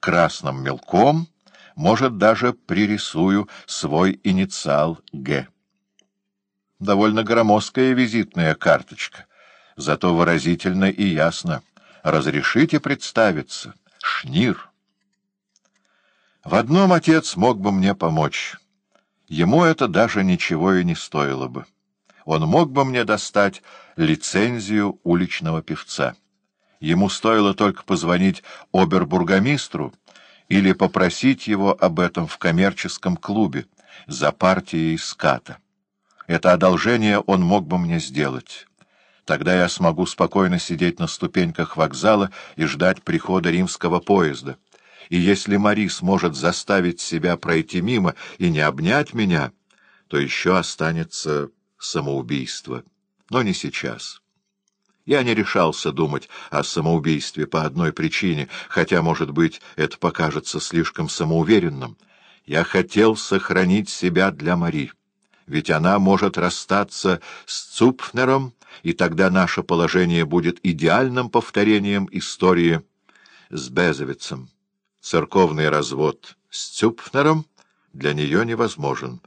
красным мелком, может, даже пририсую свой инициал «Г». Довольно громоздкая визитная карточка, зато выразительно и ясно. Разрешите представиться. Шнир. В одном отец мог бы мне помочь. Ему это даже ничего и не стоило бы. Он мог бы мне достать лицензию уличного певца. Ему стоило только позвонить обербургомистру или попросить его об этом в коммерческом клубе за партией ската. Это одолжение он мог бы мне сделать. Тогда я смогу спокойно сидеть на ступеньках вокзала и ждать прихода римского поезда. И если Мари сможет заставить себя пройти мимо и не обнять меня, то еще останется самоубийство. Но не сейчас. Я не решался думать о самоубийстве по одной причине, хотя, может быть, это покажется слишком самоуверенным. Я хотел сохранить себя для Мари, ведь она может расстаться с Цупфнером, и тогда наше положение будет идеальным повторением истории с Безовицем. Церковный развод с Цупфнером для нее невозможен,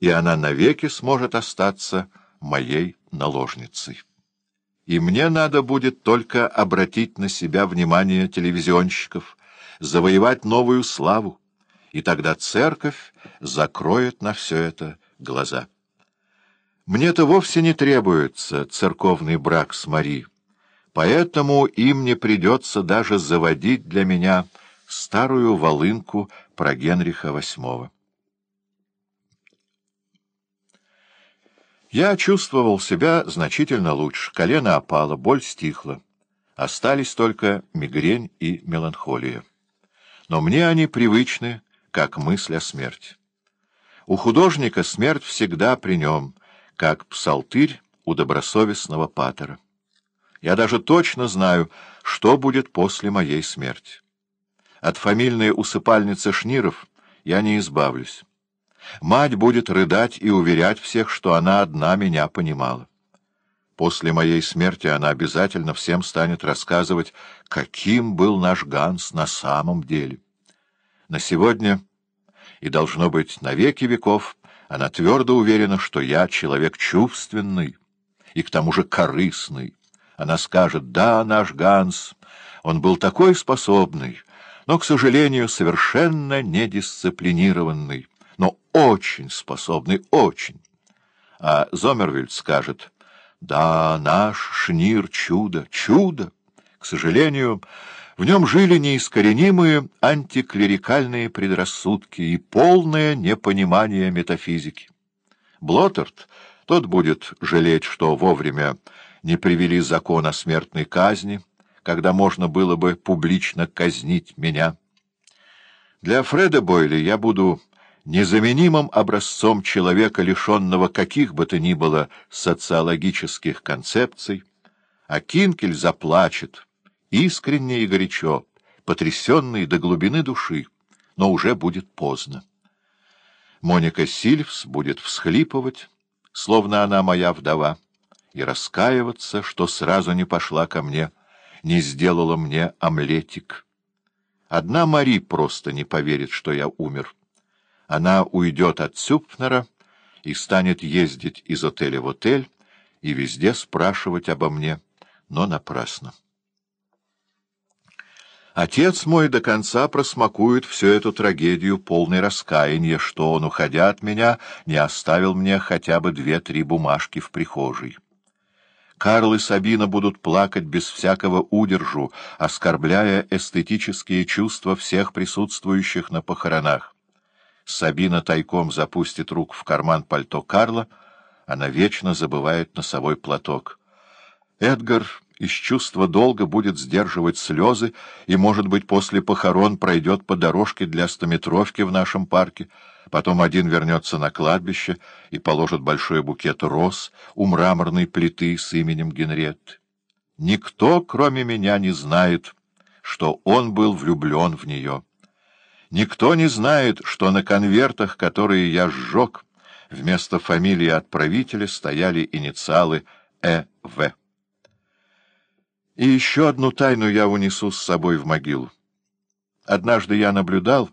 и она навеки сможет остаться моей наложницей и мне надо будет только обратить на себя внимание телевизионщиков, завоевать новую славу, и тогда церковь закроет на все это глаза. Мне-то вовсе не требуется церковный брак с Мари, поэтому им не придется даже заводить для меня старую волынку про Генриха VIII. Я чувствовал себя значительно лучше. Колено опало, боль стихла. Остались только мигрень и меланхолия. Но мне они привычны, как мысль о смерти. У художника смерть всегда при нем, как псалтырь у добросовестного патера. Я даже точно знаю, что будет после моей смерти. От фамильной усыпальницы Шниров я не избавлюсь. Мать будет рыдать и уверять всех, что она одна меня понимала. После моей смерти она обязательно всем станет рассказывать, каким был наш Ганс на самом деле. На сегодня, и должно быть на веки веков, она твердо уверена, что я человек чувственный и к тому же корыстный. Она скажет, да, наш Ганс, он был такой способный, но, к сожалению, совершенно недисциплинированный но очень способный, очень. А Зомервильд скажет, да, наш Шнир — чудо, чудо. К сожалению, в нем жили неискоренимые антиклерикальные предрассудки и полное непонимание метафизики. Блоттерт, тот будет жалеть, что вовремя не привели закон о смертной казни, когда можно было бы публично казнить меня. Для Фреда Бойли я буду незаменимым образцом человека, лишенного каких бы то ни было социологических концепций, а Кинкель заплачет, искренне и горячо, потрясенный до глубины души, но уже будет поздно. Моника Сильвс будет всхлипывать, словно она моя вдова, и раскаиваться, что сразу не пошла ко мне, не сделала мне омлетик. Одна Мари просто не поверит, что я умер. Она уйдет от Цюпфнера и станет ездить из отеля в отель и везде спрашивать обо мне, но напрасно. Отец мой до конца просмакует всю эту трагедию полной раскаяния, что он, уходя от меня, не оставил мне хотя бы две-три бумажки в прихожей. Карл и Сабина будут плакать без всякого удержу, оскорбляя эстетические чувства всех присутствующих на похоронах. Сабина тайком запустит руку в карман пальто Карла, она вечно забывает носовой платок. Эдгар из чувства долга будет сдерживать слезы и, может быть, после похорон пройдет по дорожке для стометровки в нашем парке, потом один вернется на кладбище и положит большой букет роз у мраморной плиты с именем Генретты. Никто, кроме меня, не знает, что он был влюблен в нее. Никто не знает, что на конвертах, которые я сжег, вместо фамилии отправителя стояли инициалы Э.В. И еще одну тайну я унесу с собой в могилу. Однажды я наблюдал,